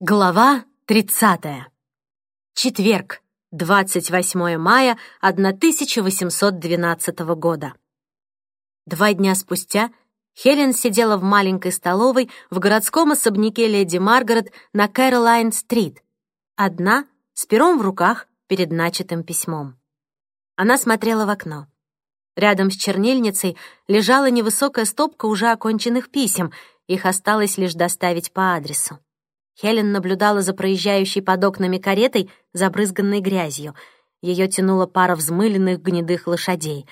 Глава 30. Четверг, 28 мая 1812 года. Два дня спустя Хелен сидела в маленькой столовой в городском особняке леди Маргарет на Кэролайн-стрит, одна, с пером в руках, перед начатым письмом. Она смотрела в окно. Рядом с чернильницей лежала невысокая стопка уже оконченных писем, их осталось лишь доставить по адресу. Хелен наблюдала за проезжающей под окнами каретой, забрызганной грязью. Ее тянула пара взмыленных гнедых лошадей.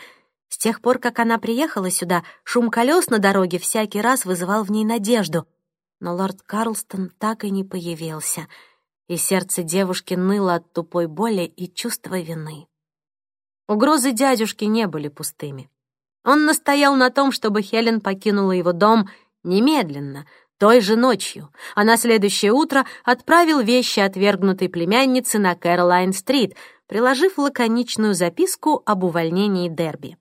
С тех пор, как она приехала сюда, шум колес на дороге всякий раз вызывал в ней надежду. Но лорд Карлстон так и не появился, и сердце девушки ныло от тупой боли и чувства вины. Угрозы дядюшки не были пустыми. Он настоял на том, чтобы Хелен покинула его дом немедленно — той же ночью, а на следующее утро отправил вещи отвергнутой племянницы на Кэролайн-стрит, приложив лаконичную записку об увольнении Дерби.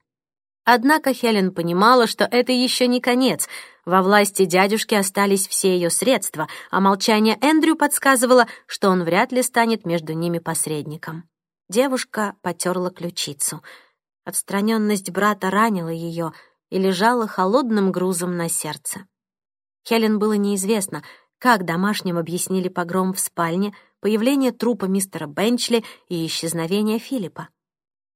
Однако Хелен понимала, что это еще не конец. Во власти дядюшки остались все ее средства, а молчание Эндрю подсказывало, что он вряд ли станет между ними посредником. Девушка потерла ключицу. Отстраненность брата ранила ее и лежала холодным грузом на сердце. Хелен было неизвестно, как домашним объяснили погром в спальне, появление трупа мистера Бенчли и исчезновение Филиппа.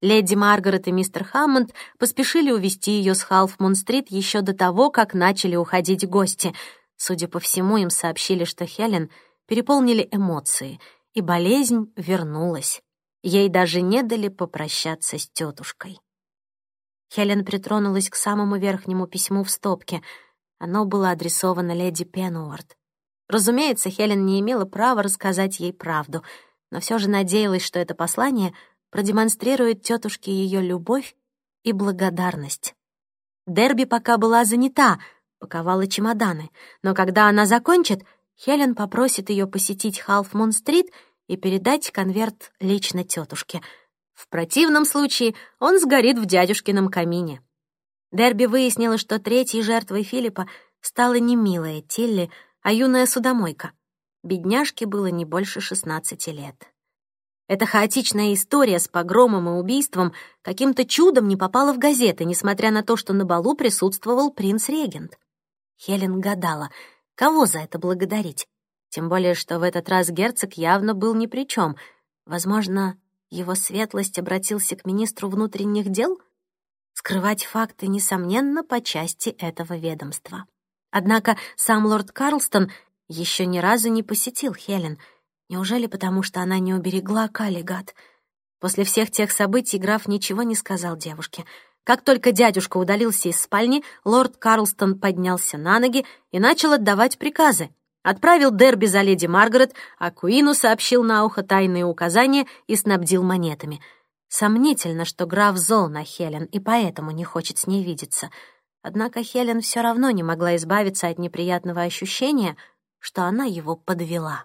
Леди Маргарет и мистер Хаммонд поспешили увести ее с Халфмун-стрит еще до того, как начали уходить гости. Судя по всему, им сообщили, что Хелен переполнили эмоции, и болезнь вернулась. Ей даже не дали попрощаться с тетушкой. Хелен притронулась к самому верхнему письму в стопке — оно было адресовано леди Пенуорт. Разумеется, Хелен не имела права рассказать ей правду, но все же надеялась, что это послание продемонстрирует тетушке ее любовь и благодарность. Дерби пока была занята, паковала чемоданы, но когда она закончит, Хелен попросит ее посетить Халфмун-стрит и передать конверт лично тетушке. В противном случае он сгорит в дядюшкином камине. Дерби выяснила, что третьей жертвой Филиппа стала не милая Тилли, а юная судомойка. Бедняжке было не больше 16 лет. Эта хаотичная история с погромом и убийством каким-то чудом не попала в газеты, несмотря на то, что на балу присутствовал принц-регент. Хелен гадала, кого за это благодарить. Тем более, что в этот раз герцог явно был ни при чем. Возможно, его светлость обратился к министру внутренних дел — скрывать факты, несомненно, по части этого ведомства. Однако сам лорд Карлстон еще ни разу не посетил Хелен. Неужели потому, что она не уберегла Каллигат? После всех тех событий граф ничего не сказал девушке. Как только дядюшка удалился из спальни, лорд Карлстон поднялся на ноги и начал отдавать приказы. Отправил Дерби за леди Маргарет, а Куину сообщил на ухо тайные указания и снабдил монетами — Сомнительно, что граф зол на Хелен и поэтому не хочет с ней видеться. Однако Хелен все равно не могла избавиться от неприятного ощущения, что она его подвела.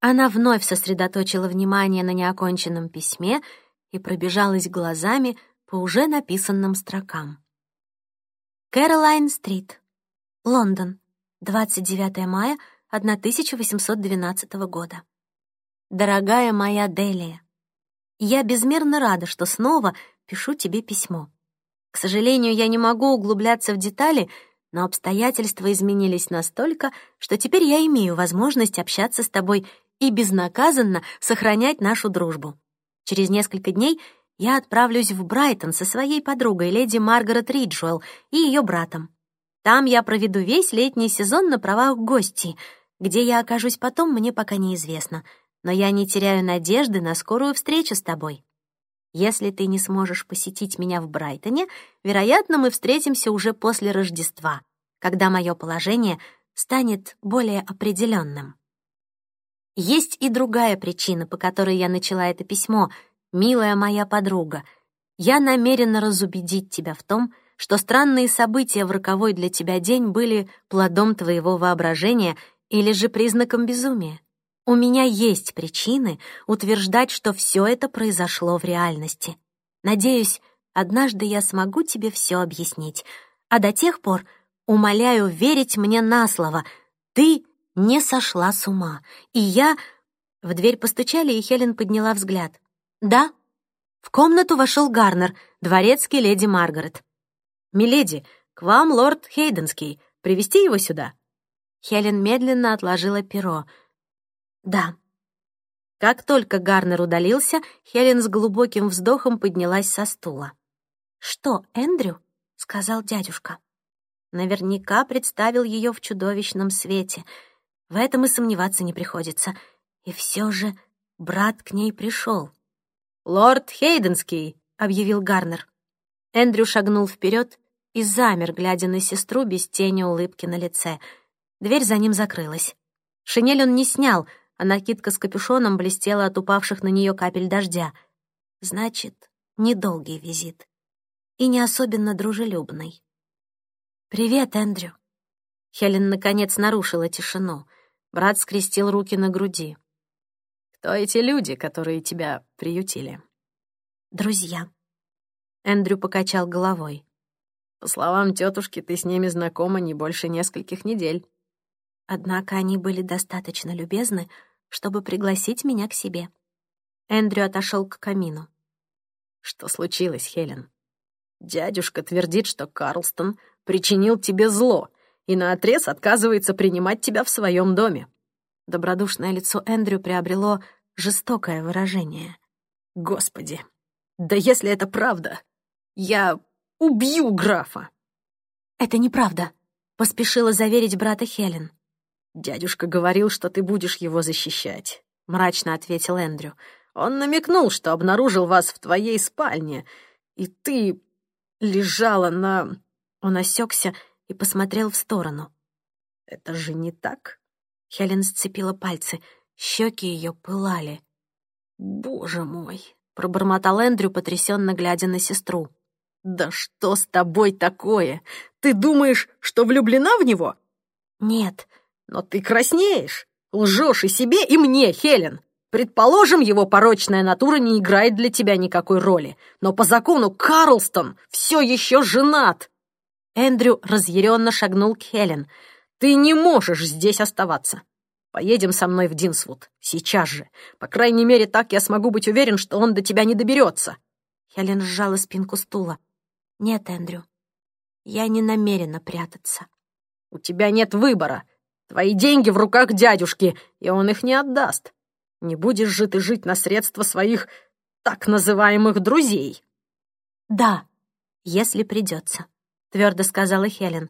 Она вновь сосредоточила внимание на неоконченном письме и пробежалась глазами по уже написанным строкам. Кэролайн-стрит, Лондон, 29 мая 1812 года. Дорогая моя Делия, я безмерно рада, что снова пишу тебе письмо. К сожалению, я не могу углубляться в детали, но обстоятельства изменились настолько, что теперь я имею возможность общаться с тобой и безнаказанно сохранять нашу дружбу. Через несколько дней я отправлюсь в Брайтон со своей подругой, леди Маргарет Риджуэлл, и ее братом. Там я проведу весь летний сезон на правах гостей. Где я окажусь потом, мне пока неизвестно — но я не теряю надежды на скорую встречу с тобой. Если ты не сможешь посетить меня в Брайтоне, вероятно, мы встретимся уже после Рождества, когда мое положение станет более определенным. Есть и другая причина, по которой я начала это письмо, милая моя подруга. Я намерена разубедить тебя в том, что странные события в роковой для тебя день были плодом твоего воображения или же признаком безумия. У меня есть причины утверждать, что все это произошло в реальности. Надеюсь, однажды я смогу тебе все объяснить. А до тех пор умоляю верить мне на слово. Ты не сошла с ума. И я... В дверь постучали, и Хелен подняла взгляд. «Да?» В комнату вошел Гарнер, дворецкий леди Маргарет. «Миледи, к вам лорд Хейденский. Привести его сюда?» Хелен медленно отложила перо. «Да». Как только Гарнер удалился, Хелен с глубоким вздохом поднялась со стула. «Что, Эндрю?» — сказал дядюшка. Наверняка представил ее в чудовищном свете. В этом и сомневаться не приходится. И все же брат к ней пришел. «Лорд Хейденский», — объявил Гарнер. Эндрю шагнул вперед и замер, глядя на сестру без тени улыбки на лице. Дверь за ним закрылась. Шинель он не снял, а накидка с капюшоном блестела от упавших на нее капель дождя. Значит, недолгий визит. И не особенно дружелюбный. «Привет, Эндрю». Хелен, наконец, нарушила тишину. Брат скрестил руки на груди. Кто эти люди, которые тебя приютили? Друзья. Эндрю покачал головой. По словам тетушки, ты с ними знакома не больше нескольких недель. Однако они были достаточно любезны, чтобы пригласить меня к себе. Эндрю отошел к камину. Что случилось, Хелен? Дядюшка твердит, что Карлстон причинил тебе зло и наотрез отказывается принимать тебя в своем доме. Добродушное лицо Эндрю приобрело жестокое выражение. «Господи, да если это правда, я убью графа!» «Это неправда», — поспешила заверить брата Хелен. «Дядюшка говорил, что ты будешь его защищать», — мрачно ответил Эндрю. «Он намекнул, что обнаружил вас в твоей спальне, и ты лежала на...» Он осекся и посмотрел в сторону. «Это же не так?» Хелен сцепила пальцы. Щеки ее пылали. «Боже мой!» — пробормотал Эндрю, потрясенно глядя на сестру. «Да что с тобой такое? Ты думаешь, что влюблена в него?» «Нет». «Но ты краснеешь. Лжешь и себе, и мне, Хелен. Предположим, его порочная натура не играет для тебя никакой роли. Но по закону Карлстон все еще женат!» Эндрю разъяренно шагнул к Хелен — ты не можешь здесь оставаться. Поедем со мной в Динсвуд. Сейчас же. По крайней мере, так я смогу быть уверен, что он до тебя не доберется. Хелен сжала спинку стула. Нет, Эндрю, я не намерена прятаться. У тебя нет выбора. Твои деньги в руках дядюшки, и он их не отдаст. Не будешь же ты жить на средства своих так называемых друзей. Да, если придется, твердо сказала Хелен.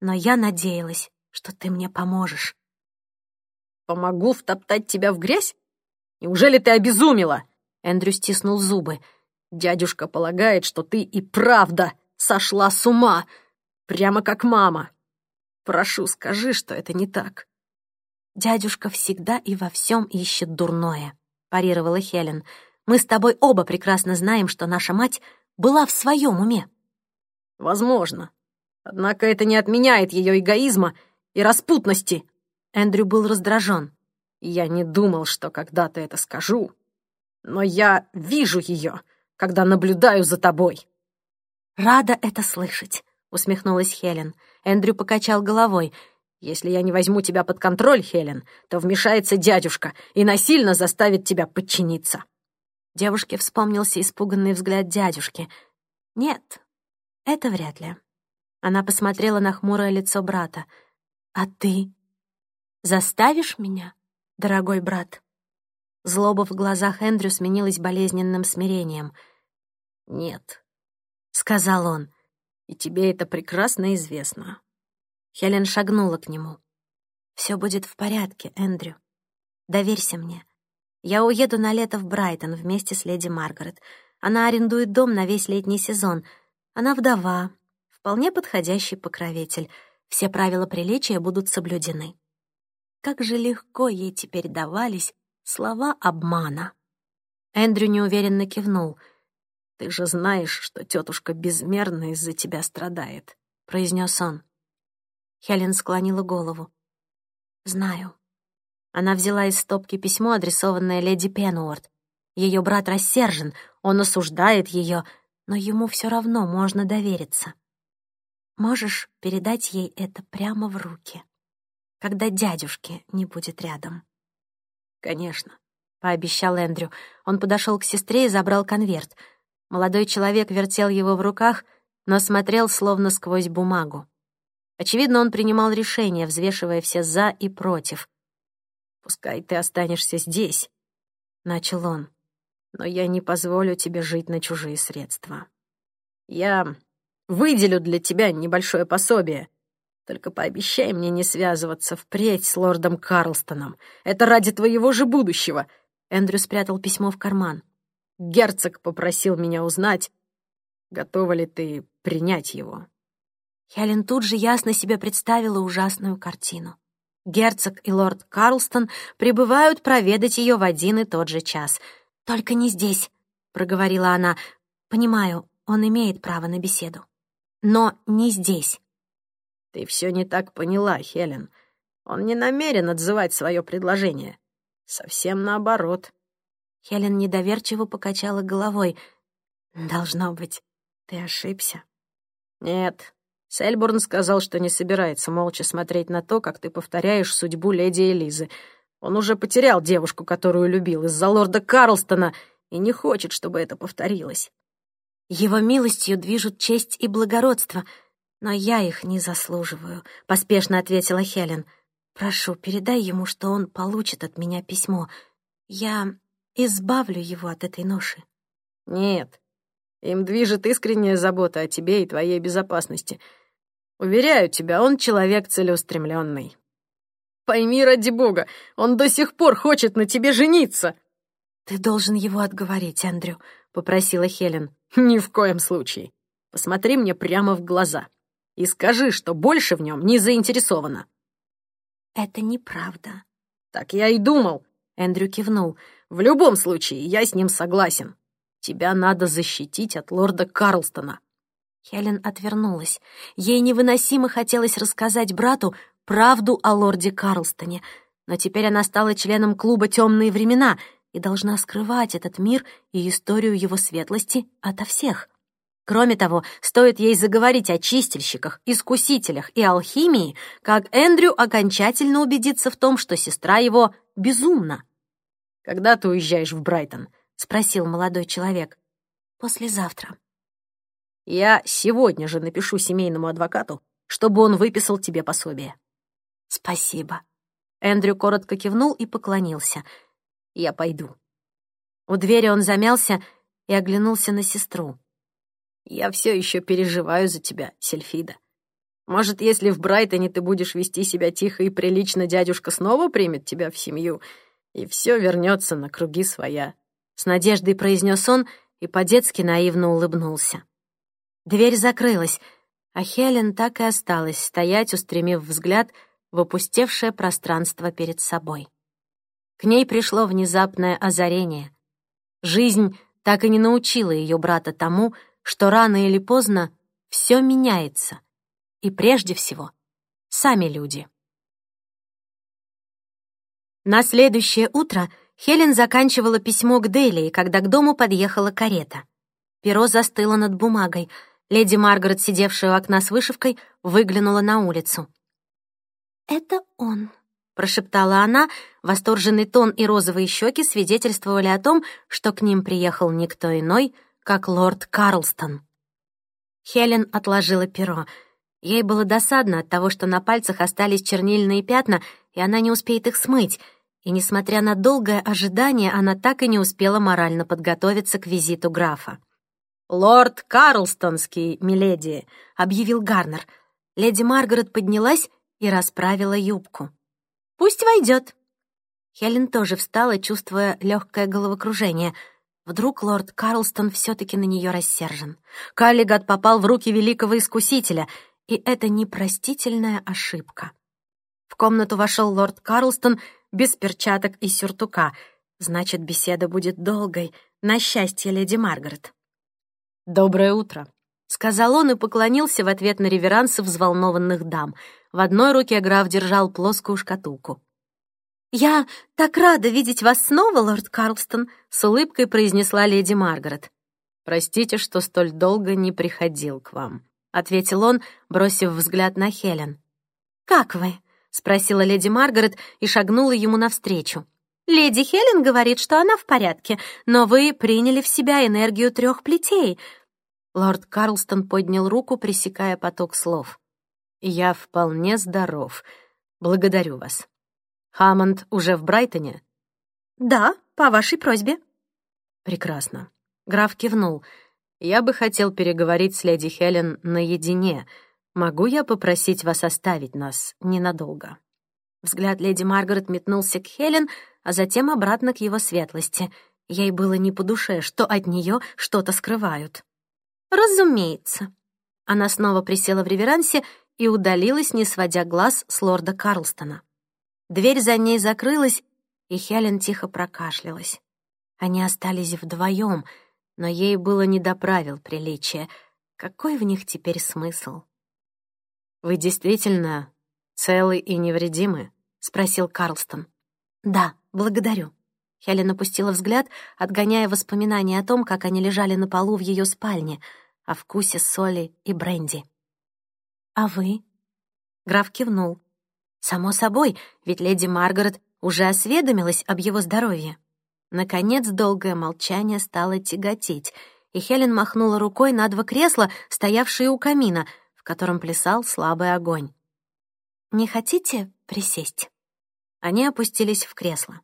Но я надеялась, что ты мне поможешь. Помогу втоптать тебя в грязь? Неужели ты обезумела? Эндрю стиснул зубы. Дядюшка полагает, что ты и правда сошла с ума, прямо как мама. Прошу, скажи, что это не так. Дядюшка всегда и во всем ищет дурное, парировала Хелен. Мы с тобой оба прекрасно знаем, что наша мать была в своем уме. Возможно. Однако это не отменяет ее эгоизма и распутности!» Эндрю был раздражен. «Я не думал, что когда-то это скажу, но я вижу ее, когда наблюдаю за тобой». «Рада это слышать», — усмехнулась Хелен. Эндрю покачал головой. «Если я не возьму тебя под контроль, Хелен, то вмешается дядюшка и насильно заставит тебя подчиниться». Девушке вспомнился испуганный взгляд дядюшки. «Нет, это вряд ли». Она посмотрела на хмурое лицо брата. А ты заставишь меня, дорогой брат? Злоба в глазах Эндрю сменилась болезненным смирением. «Нет», — сказал он, — «и тебе это прекрасно известно». Хелен шагнула к нему. «Все будет в порядке, Эндрю. Доверься мне. Я уеду на лето в Брайтон вместе с леди Маргарет. Она арендует дом на весь летний сезон. Она вдова, вполне подходящий покровитель — все правила приличия будут соблюдены. Как же легко ей теперь давались слова обмана. Эндрю неуверенно кивнул. «Ты же знаешь, что тетушка безмерно из-за тебя страдает», — произнес он. Хелен склонила голову. «Знаю». Она взяла из стопки письмо, адресованное леди Пенуорт. Ее брат рассержен, он осуждает ее, но ему все равно можно довериться. Можешь передать ей это прямо в руки. когда дядюшки не будет рядом. «Конечно», — пообещал Эндрю. Он подошел к сестре и забрал конверт. Молодой человек вертел его в руках, но смотрел словно сквозь бумагу. Очевидно, он принимал решение, взвешивая все «за» и «против». «Пускай ты останешься здесь», — начал он, «но я не позволю тебе жить на чужие средства. Я выделю для тебя небольшое пособие, только пообещай мне не связываться впредь с лордом Карлстоном. Это ради твоего же будущего. Эндрю спрятал письмо в карман. Герцог попросил меня узнать, готова ли ты принять его. Хелен тут же ясно себе представила ужасную картину. Герцог и лорд Карлстон прибывают проведать ее в один и тот же час. «Только не здесь», — проговорила она. «Понимаю, он имеет право на беседу. Но не здесь». «Ты все не так поняла, Хелен. Он не намерен отзывать свое предложение. Совсем наоборот». Хелен недоверчиво покачала головой. «Должно быть, ты ошибся». «Нет, Сельбурн сказал, что не собирается молча смотреть на то, как ты повторяешь судьбу леди Элизы. Он уже потерял девушку, которую любил, из-за лорда Карлстона, и не хочет, чтобы это повторилось». «Его милостью движут честь и благородство», «Но я их не заслуживаю», — поспешно ответила Хелен. «Прошу, передай ему, что он получит от меня письмо. Я избавлю его от этой ноши». «Нет, им движет искренняя забота о тебе и твоей безопасности. Уверяю тебя, он человек целеустремленный. Пойми, ради бога, он до сих пор хочет на тебе жениться!» «Ты должен его отговорить, Эндрю», — попросила Хелен. «Ни в коем случае. Посмотри мне прямо в глаза и скажи, что больше в нем не заинтересована». «Это неправда». «Так я и думал», — Эндрю кивнул. «В любом случае, я с ним согласен. Тебя надо защитить от лорда Карлстона». Хелен отвернулась. Ей невыносимо хотелось рассказать брату правду о лорде Карлстоне, но теперь она стала членом клуба «Темные времена» и должна скрывать этот мир и историю его светлости ото всех. Кроме того, стоит ей заговорить о чистильщиках, искусителях и алхимии, как Эндрю окончательно убедится в том, что сестра его безумна. «Когда ты уезжаешь в Брайтон?» — спросил молодой человек. «Послезавтра». «Я сегодня же напишу семейному адвокату, чтобы он выписал тебе пособие». «Спасибо». Эндрю коротко кивнул и поклонился. «Я пойду». У двери он замялся и оглянулся на сестру. Я все еще переживаю за тебя, Сельфида. Может, если в Брайтоне ты будешь вести себя тихо и прилично, дядюшка снова примет тебя в семью, и все вернется на круги своя. С надеждой произнес он и по-детски наивно улыбнулся. Дверь закрылась, а Хелен так и осталась стоять, устремив взгляд в опустевшее пространство перед собой. К ней пришло внезапное озарение. Жизнь так и не научила ее брата тому, что рано или поздно все меняется. И прежде всего, сами люди. На следующее утро Хелен заканчивала письмо к Делии, когда к дому подъехала карета. Перо застыло над бумагой. Леди Маргарет, сидевшая у окна с вышивкой, выглянула на улицу. «Это он», — прошептала она. Восторженный тон и розовые щеки свидетельствовали о том, что к ним приехал никто иной — как лорд Карлстон. Хелен отложила перо. Ей было досадно от того, что на пальцах остались чернильные пятна, и она не успеет их смыть. И, несмотря на долгое ожидание, она так и не успела морально подготовиться к визиту графа. «Лорд Карлстонский, миледи», — объявил Гарнер. Леди Маргарет поднялась и расправила юбку. «Пусть войдет». Хелен тоже встала, чувствуя легкое головокружение — Вдруг лорд Карлстон все-таки на нее рассержен. Каллигат попал в руки великого искусителя, и это непростительная ошибка. В комнату вошел лорд Карлстон без перчаток и сюртука. Значит, беседа будет долгой, на счастье леди Маргарет. «Доброе утро», — сказал он и поклонился в ответ на реверансы взволнованных дам. В одной руке граф держал плоскую шкатулку. «Я так рада видеть вас снова, лорд Карлстон», — с улыбкой произнесла леди Маргарет. «Простите, что столь долго не приходил к вам», — ответил он, бросив взгляд на Хелен. «Как вы? — спросила леди Маргарет и шагнула ему навстречу. «Леди Хелен говорит, что она в порядке, но вы приняли в себя энергию трех плетей». Лорд Карлстон поднял руку, пресекая поток слов. «Я вполне здоров. Благодарю вас. Хаммонд уже в Брайтоне?» «Да, по вашей просьбе». «Прекрасно». Граф кивнул. «Я бы хотел переговорить с леди Хелен наедине. Могу я попросить вас оставить нас ненадолго?» Взгляд леди Маргарет метнулся к Хелен, а затем обратно к его светлости. Ей было не по душе, что от нее что-то скрывают. «Разумеется». Она снова присела в реверансе и удалилась, не сводя глаз с лорда Карлстона. Дверь за ней закрылась, и Хелен тихо прокашлялась. Они остались вдвоем, но ей было не до правил приличия. Какой в них теперь смысл? «Вы действительно целы и невредимы?» — спросил Карлстон. «Да, благодарю». Хелен опустила взгляд, отгоняя воспоминания о том, как они лежали на полу в ее спальне, о вкусе соли и бренди. «А вы?» Граф кивнул. «Само собой, ведь леди Маргарет уже осведомилась об его здоровье». Наконец долгое молчание стало тяготить, и Хелен махнула рукой на два кресла, стоявшие у камина, в котором плясал слабый огонь. «Не хотите присесть?» Они опустились в кресло.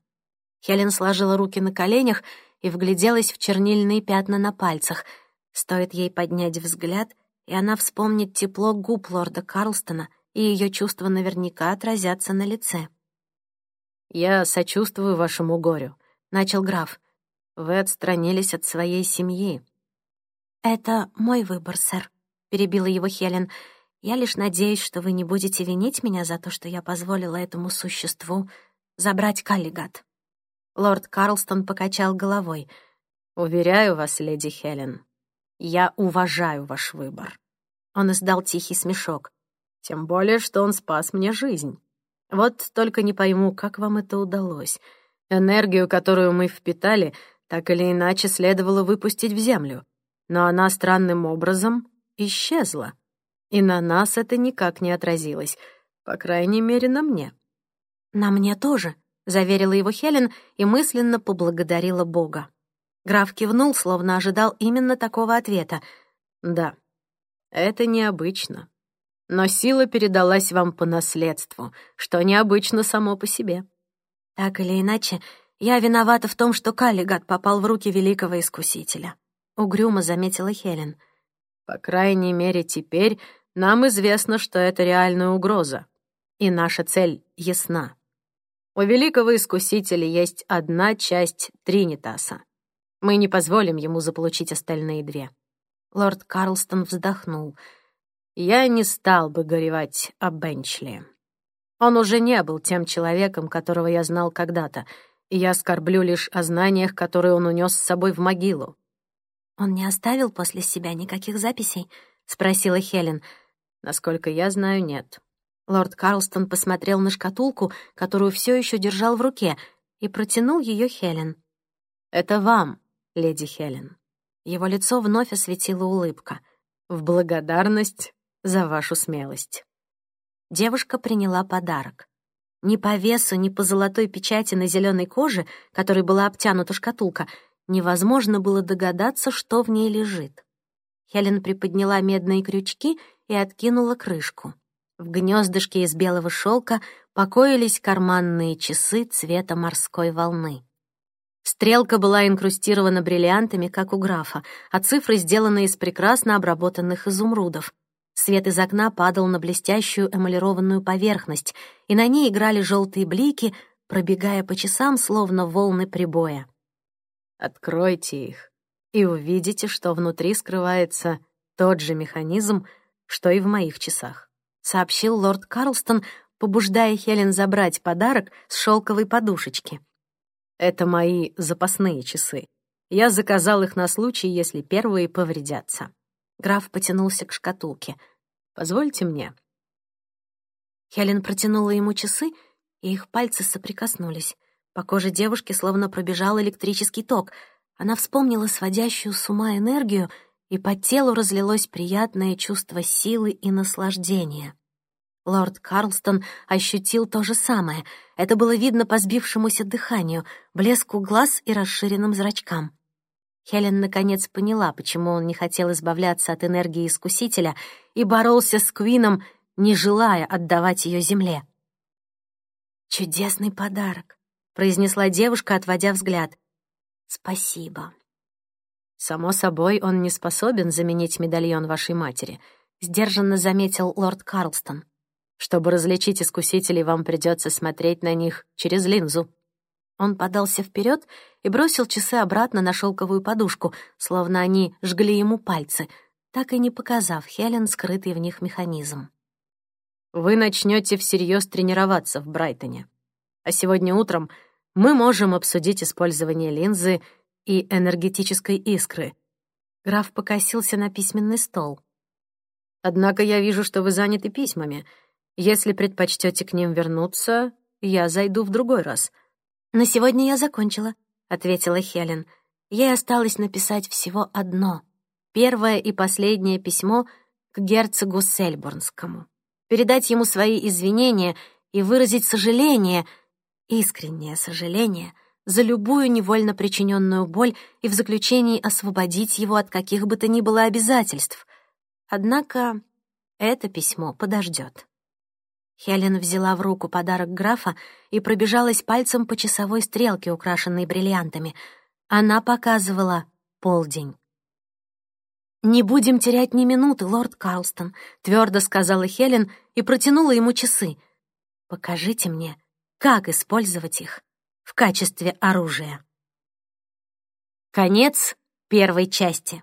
Хелен сложила руки на коленях и вгляделась в чернильные пятна на пальцах. Стоит ей поднять взгляд, и она вспомнит тепло губ лорда Карлстона, и ее чувства наверняка отразятся на лице. «Я сочувствую вашему горю», — начал граф. «Вы отстранились от своей семьи». «Это мой выбор, сэр», — перебила его Хелен. Я лишь надеюсь, что вы не будете винить меня за то, что я позволила этому существу забрать Каллигат». Лорд Карлстон покачал головой. «Уверяю вас, леди Хелен, я уважаю ваш выбор». Он издал тихий смешок. «Тем более, что он спас мне жизнь. Вот только не пойму, как вам это удалось. Энергию, которую мы впитали, так или иначе следовало выпустить в землю. Но она странным образом исчезла. И на нас это никак не отразилось, по крайней мере, на мне. «На мне тоже», — заверила его Хелен и мысленно поблагодарила Бога. Граф кивнул, словно ожидал именно такого ответа. «Да, это необычно. Но сила передалась вам по наследству, что необычно само по себе». «Так или иначе, я виновата в том, что Каллигат попал в руки великого искусителя», — угрюмо заметила Хелен. По крайней мере, теперь нам известно, что это реальная угроза, и наша цель ясна. У великого искусителя есть одна часть Тринитаса. Мы не позволим ему заполучить остальные две. Лорд Карлстон вздохнул. Я не стал бы горевать о Бенчли. Он уже не был тем человеком, которого я знал когда-то, и я скорблю лишь о знаниях, которые он унес с собой в могилу. «Он не оставил после себя никаких записей?» — спросила Хелен. «Насколько я знаю, нет». Лорд Карлстон посмотрел на шкатулку, которую все еще держал в руке, и протянул ее Хелен. «Это вам, леди Хелен». Его лицо вновь осветила улыбка. «В благодарность за вашу смелость». Девушка приняла подарок. Ни по весу, ни по золотой печати на зеленой коже, которой была обтянута шкатулка, невозможно было догадаться, что в ней лежит. Хелен приподняла медные крючки и откинула крышку. В гнездышке из белого шелка покоились карманные часы цвета морской волны. Стрелка была инкрустирована бриллиантами, как у графа, а цифры сделаны из прекрасно обработанных изумрудов. Свет из окна падал на блестящую эмалированную поверхность, и на ней играли желтые блики, пробегая по часам, словно волны прибоя. Откройте их и увидите, что внутри скрывается тот же механизм, что и в моих часах», — сообщил лорд Карлстон, побуждая Хелен забрать подарок с шелковой подушечки. «Это мои запасные часы. Я заказал их на случай, если первые повредятся». Граф потянулся к шкатулке. «Позвольте мне». Хелен протянула ему часы, и их пальцы соприкоснулись. По коже девушки словно пробежал электрический ток. Она вспомнила сводящую с ума энергию, и по телу разлилось приятное чувство силы и наслаждения. Лорд Карлстон ощутил то же самое. Это было видно по сбившемуся дыханию, блеску глаз и расширенным зрачкам. Хелен наконец поняла, почему он не хотел избавляться от энергии Искусителя и боролся с Квином, не желая отдавать ее земле. «Чудесный подарок», — произнесла девушка, отводя взгляд. «Спасибо». «Само собой, он не способен заменить медальон вашей матери», — сдержанно заметил лорд Карлстон. Чтобы различить искусителей, вам придется смотреть на них через линзу». Он подался вперед и бросил часы обратно на шелковую подушку, словно они жгли ему пальцы, так и не показав Хелен скрытый в них механизм. «Вы начнете всерьез тренироваться в Брайтоне. А сегодня утром мы можем обсудить использование линзы и энергетической искры». Граф покосился на письменный стол. «Однако я вижу, что вы заняты письмами», если предпочтете к ним вернуться, я зайду в другой раз». «На сегодня я закончила», — ответила Хелен. Ей осталось написать всего одно. Первое и последнее письмо к герцогу Сельборнскому. Передать ему свои извинения и выразить сожаление, искреннее сожаление, за любую невольно причиненную боль и в заключении освободить его от каких бы то ни было обязательств. Однако это письмо подождет. Хелен взяла в руку подарок графа и пробежалась пальцем по часовой стрелке, украшенной бриллиантами. Она показывала полдень. «Не будем терять ни минуты, лорд Карлстон», — твердо сказала Хелен и протянула ему часы. «Покажите мне, как использовать их в качестве оружия». Конец первой части.